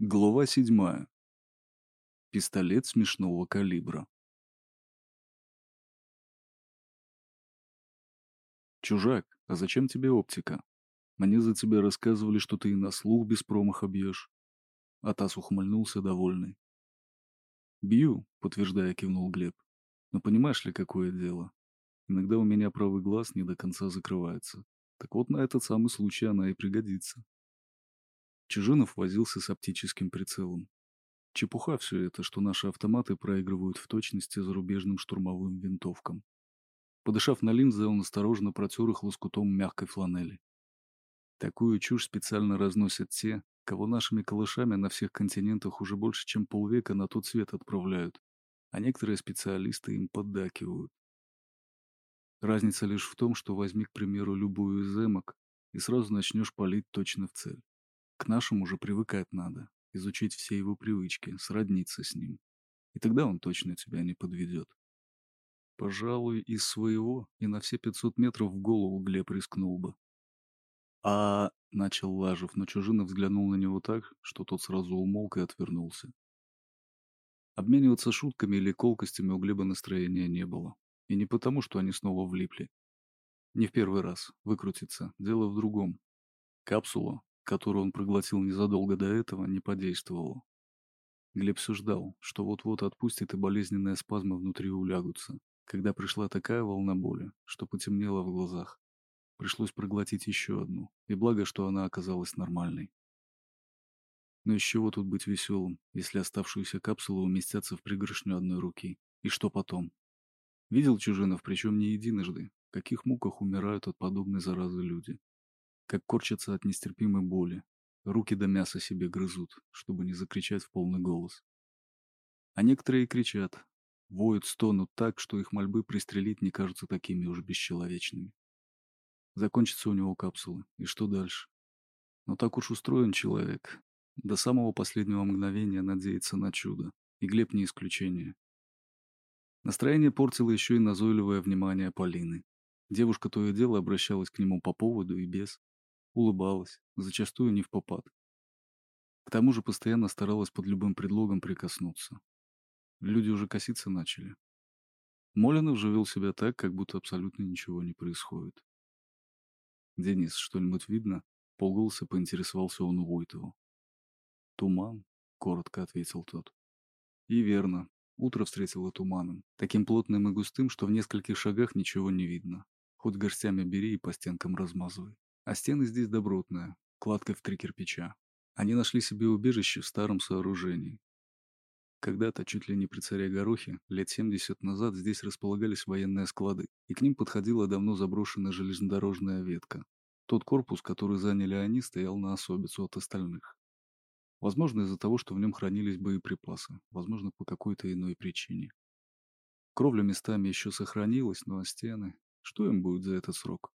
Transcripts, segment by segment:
Глава седьмая. Пистолет смешного калибра. Чужак, а зачем тебе оптика? Мне за тебя рассказывали, что ты и на слух без промаха бьешь. Атас ухмыльнулся, довольный. Бью, подтверждая, кивнул Глеб. Но понимаешь ли, какое дело? Иногда у меня правый глаз не до конца закрывается. Так вот на этот самый случай она и пригодится. Чужинов возился с оптическим прицелом. Чепуха все это, что наши автоматы проигрывают в точности зарубежным штурмовым винтовкам. Подышав на линзы, он осторожно протер их лоскутом мягкой фланели. Такую чушь специально разносят те, кого нашими калашами на всех континентах уже больше, чем полвека на тот свет отправляют, а некоторые специалисты им поддакивают. Разница лишь в том, что возьми, к примеру, любую из эмок и сразу начнешь палить точно в цель. К нашему же привыкать надо, изучить все его привычки, сродниться с ним. И тогда он точно тебя не подведет. Пожалуй, из своего и на все 500 метров в голову Глеб рискнул бы. А, начал Лажев, но Чужина взглянул на него так, что тот сразу умолк и отвернулся. Обмениваться шутками или колкостями у Глеба настроения не было. И не потому, что они снова влипли. Не в первый раз. Выкрутиться. Дело в другом. Капсула, которую он проглотил незадолго до этого, не подействовало. Глеб все ждал, что вот-вот отпустит и болезненные спазмы внутри улягутся, когда пришла такая волна боли, что потемнело в глазах. Пришлось проглотить еще одну, и благо, что она оказалась нормальной. Но из чего тут быть веселым, если оставшуюся капсулу уместятся в пригоршню одной руки? И что потом? Видел Чужинов, причем не единожды, в каких муках умирают от подобной заразы люди как корчатся от нестерпимой боли. Руки до мяса себе грызут, чтобы не закричать в полный голос. А некоторые кричат, воют, стонут так, что их мольбы пристрелить не кажутся такими уж бесчеловечными. Закончится у него капсула, и что дальше? Но так уж устроен человек. До самого последнего мгновения надеется на чудо, и Глеб не исключение. Настроение портило еще и назойливое внимание Полины. Девушка то и дело обращалась к нему по поводу и без улыбалась, зачастую не в попад. К тому же постоянно старалась под любым предлогом прикоснуться. Люди уже коситься начали. Молинов же вел себя так, как будто абсолютно ничего не происходит. «Денис, что-нибудь видно?» — полголоса поинтересовался он у Войтова. «Туман», — коротко ответил тот. И верно, утро встретило туманом, таким плотным и густым, что в нескольких шагах ничего не видно. Хоть горстями бери и по стенкам размазывай. А стены здесь добротные, кладкой в три кирпича. Они нашли себе убежище в старом сооружении. Когда-то, чуть ли не при царе Горохе, лет 70 назад здесь располагались военные склады, и к ним подходила давно заброшенная железнодорожная ветка. Тот корпус, который заняли они, стоял на особицу от остальных. Возможно, из-за того, что в нем хранились боеприпасы, возможно, по какой-то иной причине. Кровля местами еще сохранилась, но стены... Что им будет за этот срок?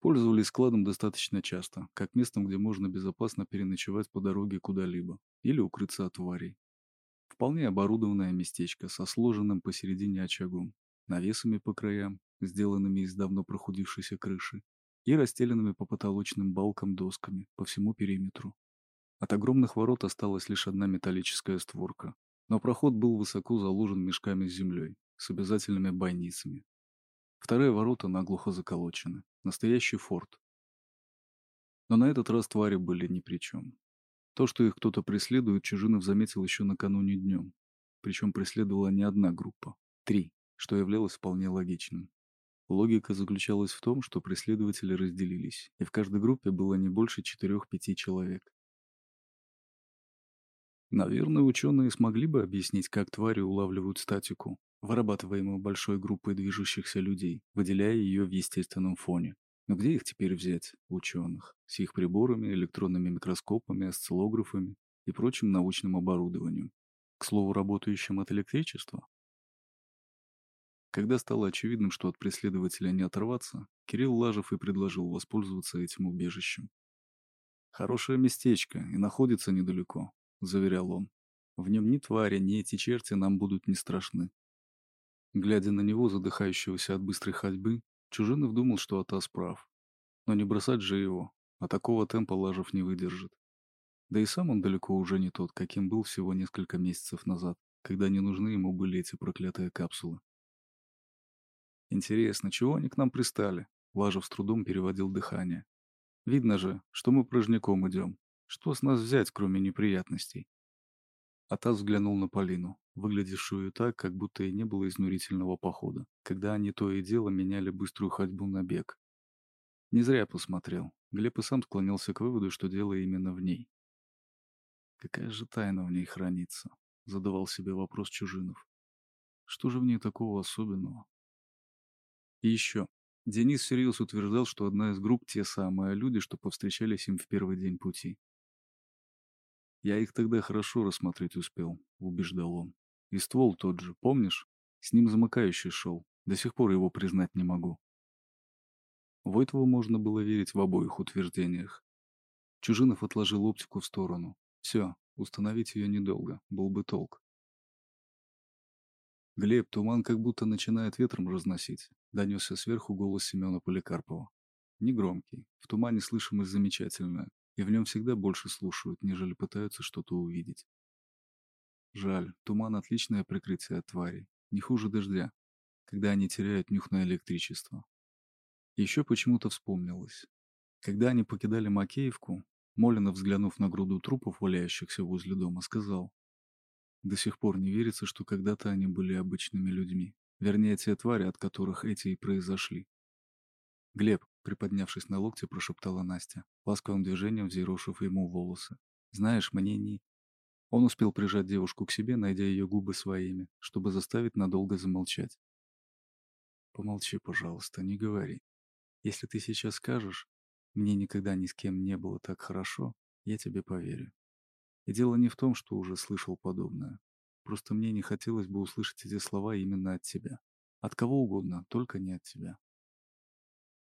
Пользовались складом достаточно часто, как местом, где можно безопасно переночевать по дороге куда-либо или укрыться от тварей. Вполне оборудованное местечко со сложенным посередине очагом, навесами по краям, сделанными из давно прохудившейся крыши, и расстеленными по потолочным балкам досками по всему периметру. От огромных ворот осталась лишь одна металлическая створка, но проход был высоко заложен мешками с землей, с обязательными бойницами. Вторые ворота наглухо заколочены. Настоящий форт. Но на этот раз твари были ни при чем. То, что их кто-то преследует, Чужинов заметил еще накануне днем. Причем преследовала не одна группа. Три, что являлось вполне логичным. Логика заключалась в том, что преследователи разделились, и в каждой группе было не больше четырех-пяти человек. Наверное, ученые смогли бы объяснить, как твари улавливают статику, вырабатываемую большой группой движущихся людей, выделяя ее в естественном фоне. Но где их теперь взять, ученых, с их приборами, электронными микроскопами, осциллографами и прочим научным оборудованием, к слову, работающим от электричества? Когда стало очевидным, что от преследователя не оторваться, Кирилл Лажев и предложил воспользоваться этим убежищем. «Хорошее местечко и находится недалеко», — заверял он. «В нем ни твари, ни эти черти нам будут не страшны. Глядя на него, задыхающегося от быстрой ходьбы, Чужинов думал, что Атас прав. Но не бросать же его, а такого темпа Лажев не выдержит. Да и сам он далеко уже не тот, каким был всего несколько месяцев назад, когда не нужны ему были эти проклятые капсулы. Интересно, чего они к нам пристали? Лажев с трудом переводил дыхание. Видно же, что мы порожняком идем. Что с нас взять, кроме неприятностей? Атас взглянул на Полину, выглядевшую так, как будто и не было изнурительного похода, когда они то и дело меняли быструю ходьбу на бег. Не зря посмотрел. Глеб и сам склонился к выводу, что дело именно в ней. Какая же тайна в ней хранится? Задавал себе вопрос Чужинов. Что же в ней такого особенного? И еще. Денис всерьез утверждал, что одна из групп те самые люди, что повстречались им в первый день пути. Я их тогда хорошо рассмотреть успел, убеждал он. И ствол тот же, помнишь? С ним замыкающий шел. До сих пор его признать не могу. Войтову можно было верить в обоих утверждениях. Чужинов отложил оптику в сторону. Все, установить ее недолго, был бы толк. Глеб, туман как будто начинает ветром разносить. Донесся сверху голос Семена Поликарпова. Негромкий, в тумане слышимость замечательная, и в нем всегда больше слушают, нежели пытаются что-то увидеть. Жаль, туман — отличное прикрытие от тварей, не хуже дождя, когда они теряют нюх на электричество. Еще почему-то вспомнилось. Когда они покидали Макеевку, Молинов, взглянув на груду трупов, валяющихся возле дома, сказал. До сих пор не верится, что когда-то они были обычными людьми. Вернее, те твари, от которых эти и произошли. Глеб, приподнявшись на локте, прошептала Настя, ласковым движением взъерошив ему волосы. «Знаешь, мне не...» Он успел прижать девушку к себе, найдя ее губы своими, чтобы заставить надолго замолчать. «Помолчи, пожалуйста, не говори. Если ты сейчас скажешь, мне никогда ни с кем не было так хорошо, я тебе поверю. И дело не в том, что уже слышал подобное. Просто мне не хотелось бы услышать эти слова именно от тебя. От кого угодно, только не от тебя.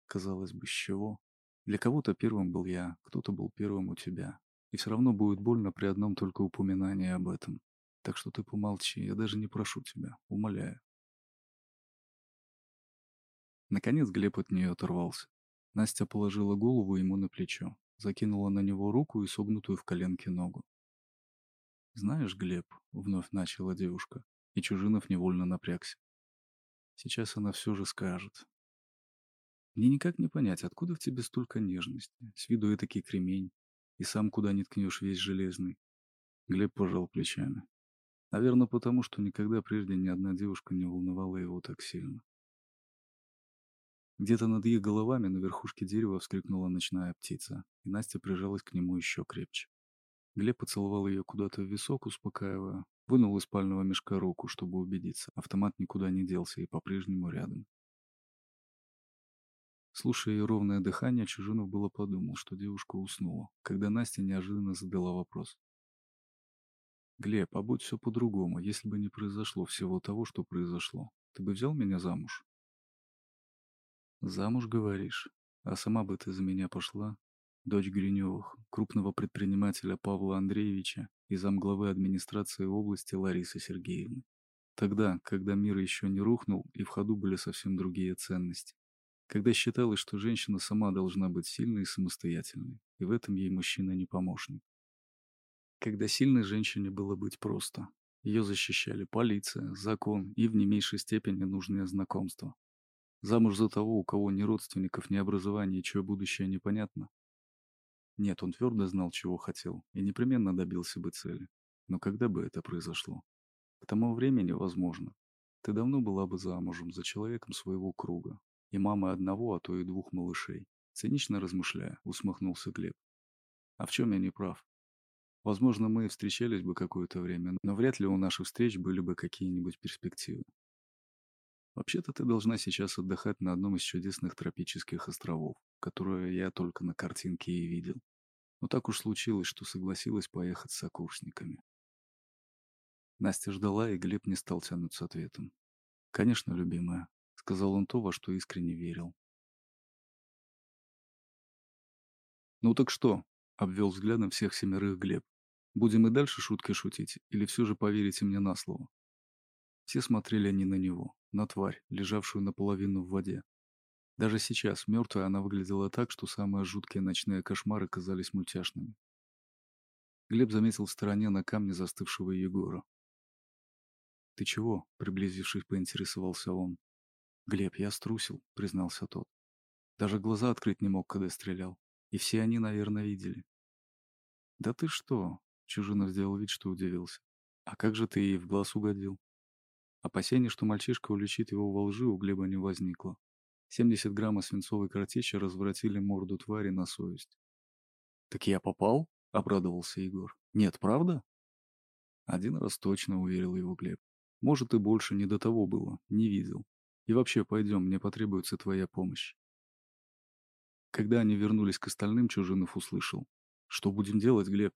Казалось бы, с чего? Для кого-то первым был я, кто-то был первым у тебя. И все равно будет больно при одном только упоминании об этом. Так что ты помолчи, я даже не прошу тебя, умоляю. Наконец Глеб от нее оторвался. Настя положила голову ему на плечо, закинула на него руку и согнутую в коленке ногу. «Знаешь, Глеб», — вновь начала девушка, и Чужинов невольно напрягся. «Сейчас она все же скажет. Мне никак не понять, откуда в тебе столько нежности, с виду этакий кремень, и сам куда ни ткнешь весь железный». Глеб пожал плечами. Наверное, потому, что никогда прежде ни одна девушка не волновала его так сильно. Где-то над их головами на верхушке дерева вскрикнула ночная птица, и Настя прижалась к нему еще крепче. Глеб поцеловал ее куда-то в висок, успокаивая, вынул из спального мешка руку, чтобы убедиться. Автомат никуда не делся и по-прежнему рядом. Слушая ее ровное дыхание, Чужинов было подумал, что девушка уснула, когда Настя неожиданно задала вопрос. «Глеб, а будь все по-другому, если бы не произошло всего того, что произошло, ты бы взял меня замуж?» Замуж, говоришь? А сама бы ты за меня пошла? Дочь Гриневых, крупного предпринимателя Павла Андреевича и замглавы администрации области Ларисы Сергеевны. Тогда, когда мир еще не рухнул и в ходу были совсем другие ценности. Когда считалось, что женщина сама должна быть сильной и самостоятельной, и в этом ей мужчина не помощник. Когда сильной женщине было быть просто. Ее защищали полиция, закон и в не меньшей степени нужные знакомства. Замуж за того, у кого ни родственников, ни образования, чье будущее непонятно? Нет, он твердо знал, чего хотел, и непременно добился бы цели. Но когда бы это произошло? К тому времени, возможно, ты давно была бы замужем за человеком своего круга, и мамой одного, а то и двух малышей. Цинично размышляя, усмехнулся Глеб. А в чем я не прав? Возможно, мы встречались бы какое-то время, но вряд ли у наших встреч были бы какие-нибудь перспективы. Вообще-то ты должна сейчас отдыхать на одном из чудесных тропических островов, которые я только на картинке и видел. Но так уж случилось, что согласилась поехать с сокурсниками. Настя ждала, и Глеб не стал тянуть с ответом. «Конечно, любимая», — сказал он то, во что искренне верил. «Ну так что?» — обвел взглядом всех семерых Глеб. «Будем и дальше шутки шутить, или все же поверите мне на слово?» Все смотрели не на него, на тварь, лежавшую наполовину в воде. Даже сейчас, мертвая, она выглядела так, что самые жуткие ночные кошмары казались мультяшными. Глеб заметил в стороне на камне застывшего Егора. «Ты чего?» — приблизившись, поинтересовался он. «Глеб, я струсил», — признался тот. «Даже глаза открыть не мог, когда стрелял. И все они, наверное, видели». «Да ты что?» — Чужинов сделал вид, что удивился. «А как же ты ей в глаз угодил?» Опасение, что мальчишка уличит его во лжи, у Глеба не возникло. 70 граммов свинцовой картечи развратили морду твари на совесть. «Так я попал?» — обрадовался Егор. «Нет, правда?» Один раз точно уверил его Глеб. «Может, и больше не до того было, не видел. И вообще, пойдем, мне потребуется твоя помощь». Когда они вернулись к остальным, Чужинов услышал. «Что будем делать, Глеб?»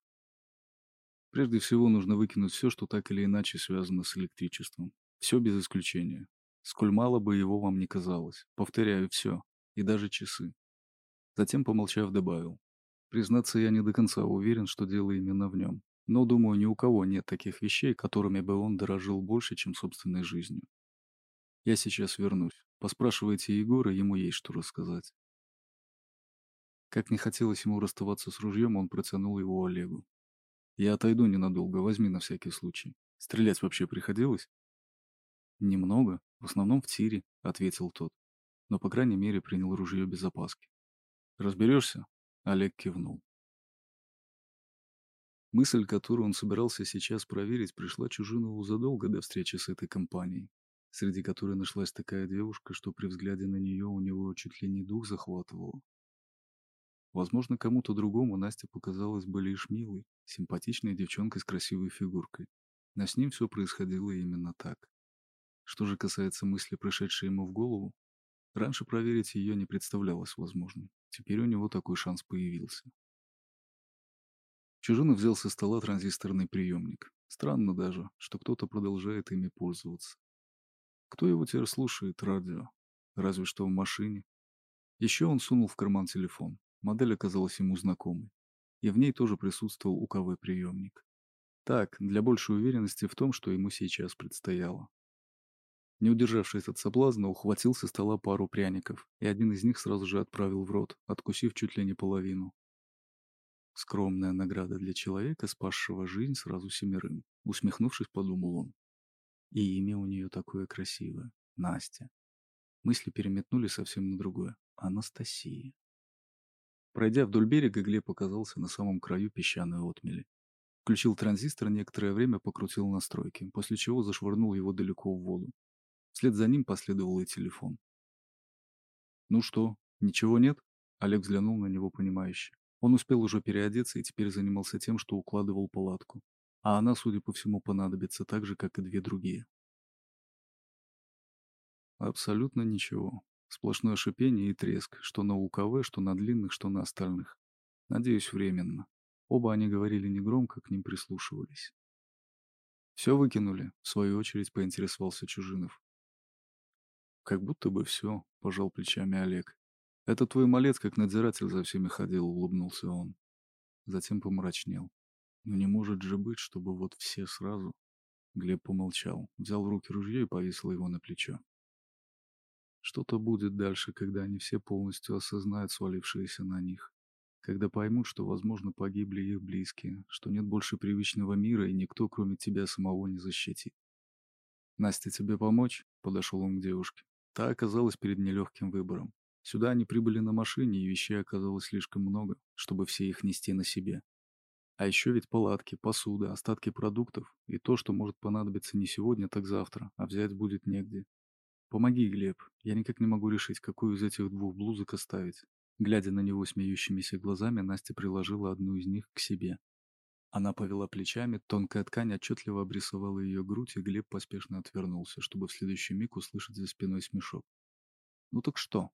Прежде всего, нужно выкинуть все, что так или иначе связано с электричеством. Все без исключения. Сколь мало бы его вам не казалось. Повторяю, все. И даже часы. Затем, помолчав, добавил. Признаться, я не до конца уверен, что дело именно в нем. Но, думаю, ни у кого нет таких вещей, которыми бы он дорожил больше, чем собственной жизнью. Я сейчас вернусь. Поспрашивайте Егора, ему есть что рассказать. Как не хотелось ему расставаться с ружьем, он протянул его Олегу. Я отойду ненадолго, возьми на всякий случай. Стрелять вообще приходилось? «Немного, в основном в тире», — ответил тот. Но, по крайней мере, принял ружье без опаски. «Разберешься?» — Олег кивнул. Мысль, которую он собирался сейчас проверить, пришла Чужинову задолго до встречи с этой компанией, среди которой нашлась такая девушка, что при взгляде на нее у него чуть ли не дух захватывало. Возможно, кому-то другому Настя показалась бы лишь милой, симпатичной девчонкой с красивой фигуркой. Но с ним все происходило именно так. Что же касается мысли, пришедшей ему в голову, раньше проверить ее не представлялось возможным. Теперь у него такой шанс появился. Чужинов взял со стола транзисторный приемник. Странно даже, что кто-то продолжает ими пользоваться. Кто его теперь слушает, радио? Разве что в машине. Еще он сунул в карман телефон. Модель оказалась ему знакомой. И в ней тоже присутствовал УКВ-приемник. Так, для большей уверенности в том, что ему сейчас предстояло. Не удержавшись от соблазна, ухватил со стола пару пряников, и один из них сразу же отправил в рот, откусив чуть ли не половину. Скромная награда для человека, спасшего жизнь сразу семерым. Усмехнувшись, подумал он. И имя у нее такое красивое. Настя. Мысли переметнули совсем на другое. Анастасия. Пройдя вдоль берега, Глеб оказался на самом краю песчаной отмели. Включил транзистор, некоторое время покрутил настройки, после чего зашвырнул его далеко в воду. Вслед за ним последовал и телефон. «Ну что, ничего нет?» Олег взглянул на него понимающе. Он успел уже переодеться и теперь занимался тем, что укладывал палатку. А она, судя по всему, понадобится так же, как и две другие. Абсолютно ничего. Сплошное шипение и треск, что на УКВ, что на длинных, что на остальных. Надеюсь, временно. Оба они говорили негромко, к ним прислушивались. «Все выкинули?» — в свою очередь поинтересовался Чужинов. Как будто бы все, пожал плечами Олег. Это твой малец как надзиратель за всеми ходил, улыбнулся он. Затем помрачнел. Но не может же быть, чтобы вот все сразу. Глеб помолчал, взял в руки ружье и повесил его на плечо. Что-то будет дальше, когда они все полностью осознают свалившееся на них. Когда поймут, что, возможно, погибли их близкие, что нет больше привычного мира и никто, кроме тебя самого, не защитит. «Настя, тебе помочь?» — подошел он к девушке. Та оказалась перед нелегким выбором. Сюда они прибыли на машине, и вещей оказалось слишком много, чтобы все их нести на себе. А еще ведь палатки, посуда, остатки продуктов и то, что может понадобиться не сегодня, так завтра, а взять будет негде. Помоги, Глеб. Я никак не могу решить, какую из этих двух блузок оставить. Глядя на него смеющимися глазами, Настя приложила одну из них к себе. Она повела плечами, тонкая ткань отчетливо обрисовала ее грудь, и Глеб поспешно отвернулся, чтобы в следующий миг услышать за спиной смешок. «Ну так что?»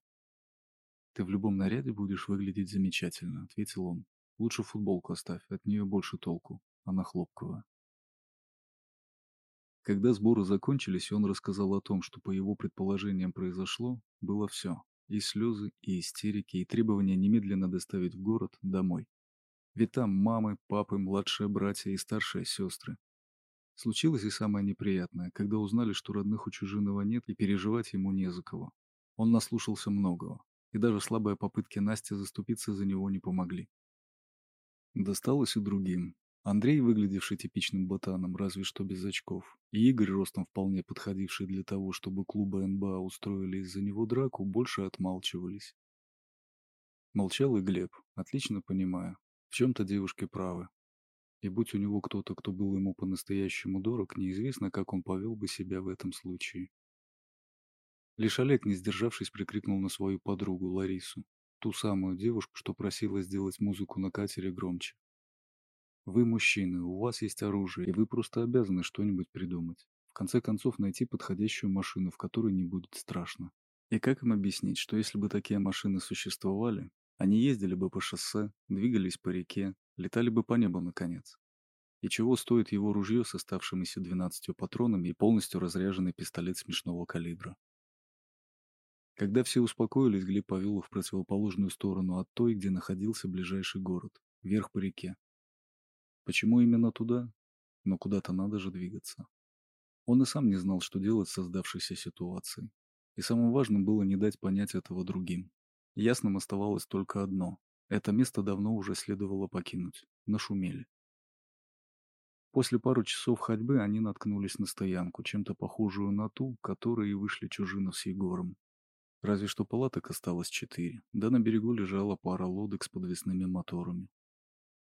«Ты в любом наряде будешь выглядеть замечательно», — ответил он. «Лучше футболку оставь, от нее больше толку. Она хлопковая». Когда сборы закончились, он рассказал о том, что по его предположениям произошло, было все. И слезы, и истерики, и требования немедленно доставить в город, домой. Ведь там мамы, папы, младшие братья и старшие сестры. Случилось и самое неприятное, когда узнали, что родных у Чужиного нет и переживать ему не за кого. Он наслушался многого, и даже слабые попытки Насти заступиться за него не помогли. Досталось и другим. Андрей, выглядевший типичным ботаном, разве что без очков, и Игорь, ростом вполне подходивший для того, чтобы клубы НБА устроили из-за него драку, больше отмалчивались. Молчал и Глеб, отлично понимая, в чем-то девушки правы. И будь у него кто-то, кто был ему по-настоящему дорог, неизвестно, как он повел бы себя в этом случае. Лишь Олег, не сдержавшись, прикрикнул на свою подругу Ларису, ту самую девушку, что просила сделать музыку на катере громче. Вы мужчины, у вас есть оружие, и вы просто обязаны что-нибудь придумать. В конце концов, найти подходящую машину, в которой не будет страшно. И как им объяснить, что если бы такие машины существовали, они ездили бы по шоссе, двигались по реке, летали бы по небу, наконец. И чего стоит его ружье с оставшимися 12 патронами и полностью разряженный пистолет смешного калибра. Когда все успокоились, Глеб повел их в противоположную сторону от той, где находился ближайший город, вверх по реке. Почему именно туда? Но куда-то надо же двигаться. Он и сам не знал, что делать в создавшейся ситуации. И самым важным было не дать понять этого другим. Ясным оставалось только одно. Это место давно уже следовало покинуть. Нашумели. После пару часов ходьбы они наткнулись на стоянку, чем-то похожую на ту, которой и вышли Чужинов с Егором. Разве что палаток осталось четыре, да на берегу лежала пара лодок с подвесными моторами.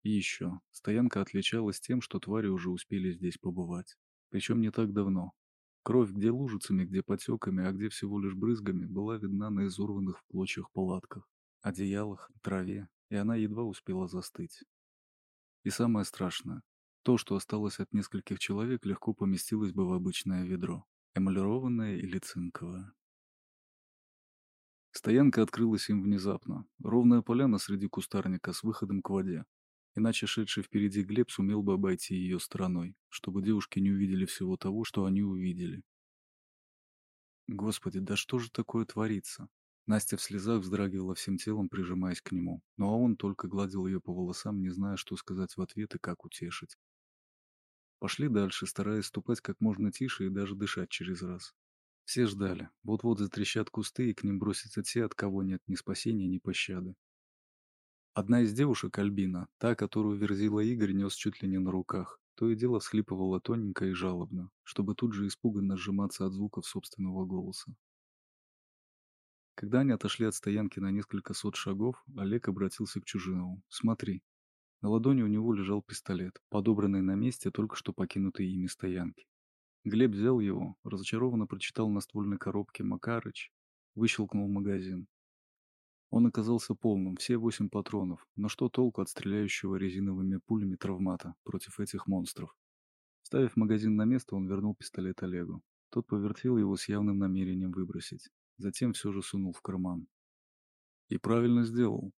И еще, стоянка отличалась тем, что твари уже успели здесь побывать. Причем не так давно. Кровь где лужицами, где потеками, а где всего лишь брызгами, была видна на изорванных в клочьях палатках, одеялах, траве, и она едва успела застыть. И самое страшное, то, что осталось от нескольких человек, легко поместилось бы в обычное ведро, эмалированное или цинковое. Стоянка открылась им внезапно. Ровная поляна среди кустарника с выходом к воде. Иначе шедший впереди Глеб сумел бы обойти ее стороной, чтобы девушки не увидели всего того, что они увидели. Господи, да что же такое творится? Настя в слезах вздрагивала всем телом, прижимаясь к нему, ну а он только гладил ее по волосам, не зная, что сказать в ответ и как утешить. Пошли дальше, стараясь ступать как можно тише и даже дышать через раз. Все ждали. Вот-вот затрещат кусты, и к ним бросятся те, от кого нет ни спасения, ни пощады. Одна из девушек, Альбина, та, которую верзила Игорь, нес чуть ли не на руках, то и дело всхлипывала тоненько и жалобно, чтобы тут же испуганно сжиматься от звуков собственного голоса. Когда они отошли от стоянки на несколько сот шагов, Олег обратился к Чужинову. «Смотри». На ладони у него лежал пистолет, подобранный на месте только что покинутой ими стоянки. Глеб взял его, разочарованно прочитал на ствольной коробке «Макарыч», выщелкнул магазин. Он оказался полным, все восемь патронов, но что толку от стреляющего резиновыми пулями травмата против этих монстров? Ставив магазин на место, он вернул пистолет Олегу. Тот повертел его с явным намерением выбросить. Затем все же сунул в карман. И правильно сделал.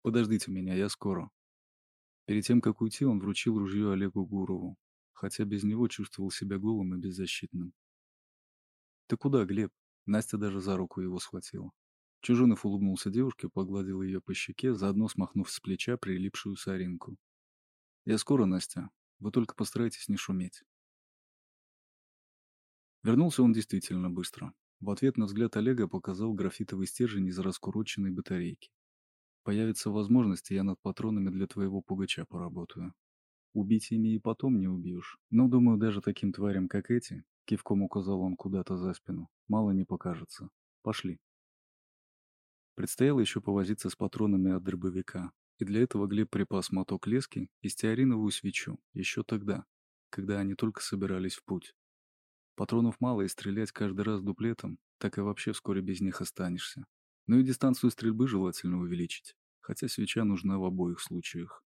Подождите меня, я скоро. Перед тем, как уйти, он вручил ружье Олегу Гурову, хотя без него чувствовал себя голым и беззащитным. «Ты куда, Глеб?» Настя даже за руку его схватила. Чужинов улыбнулся девушке, погладил ее по щеке, заодно смахнув с плеча прилипшую соринку. «Я скоро, Настя. Вы только постарайтесь не шуметь». Вернулся он действительно быстро. В ответ на взгляд Олега показал графитовый стержень из раскуроченной батарейки. «Появится возможность, я над патронами для твоего пугача поработаю. Убить ими и потом не убьешь. Но, думаю, даже таким тварям, как эти, кивком указал он куда-то за спину, мало не покажется. Пошли». Предстояло еще повозиться с патронами от дробовика, и для этого Глеб припас моток лески и стеариновую свечу, еще тогда, когда они только собирались в путь. Патронов мало, и стрелять каждый раз дуплетом, так и вообще вскоре без них останешься. Ну и дистанцию стрельбы желательно увеличить, хотя свеча нужна в обоих случаях.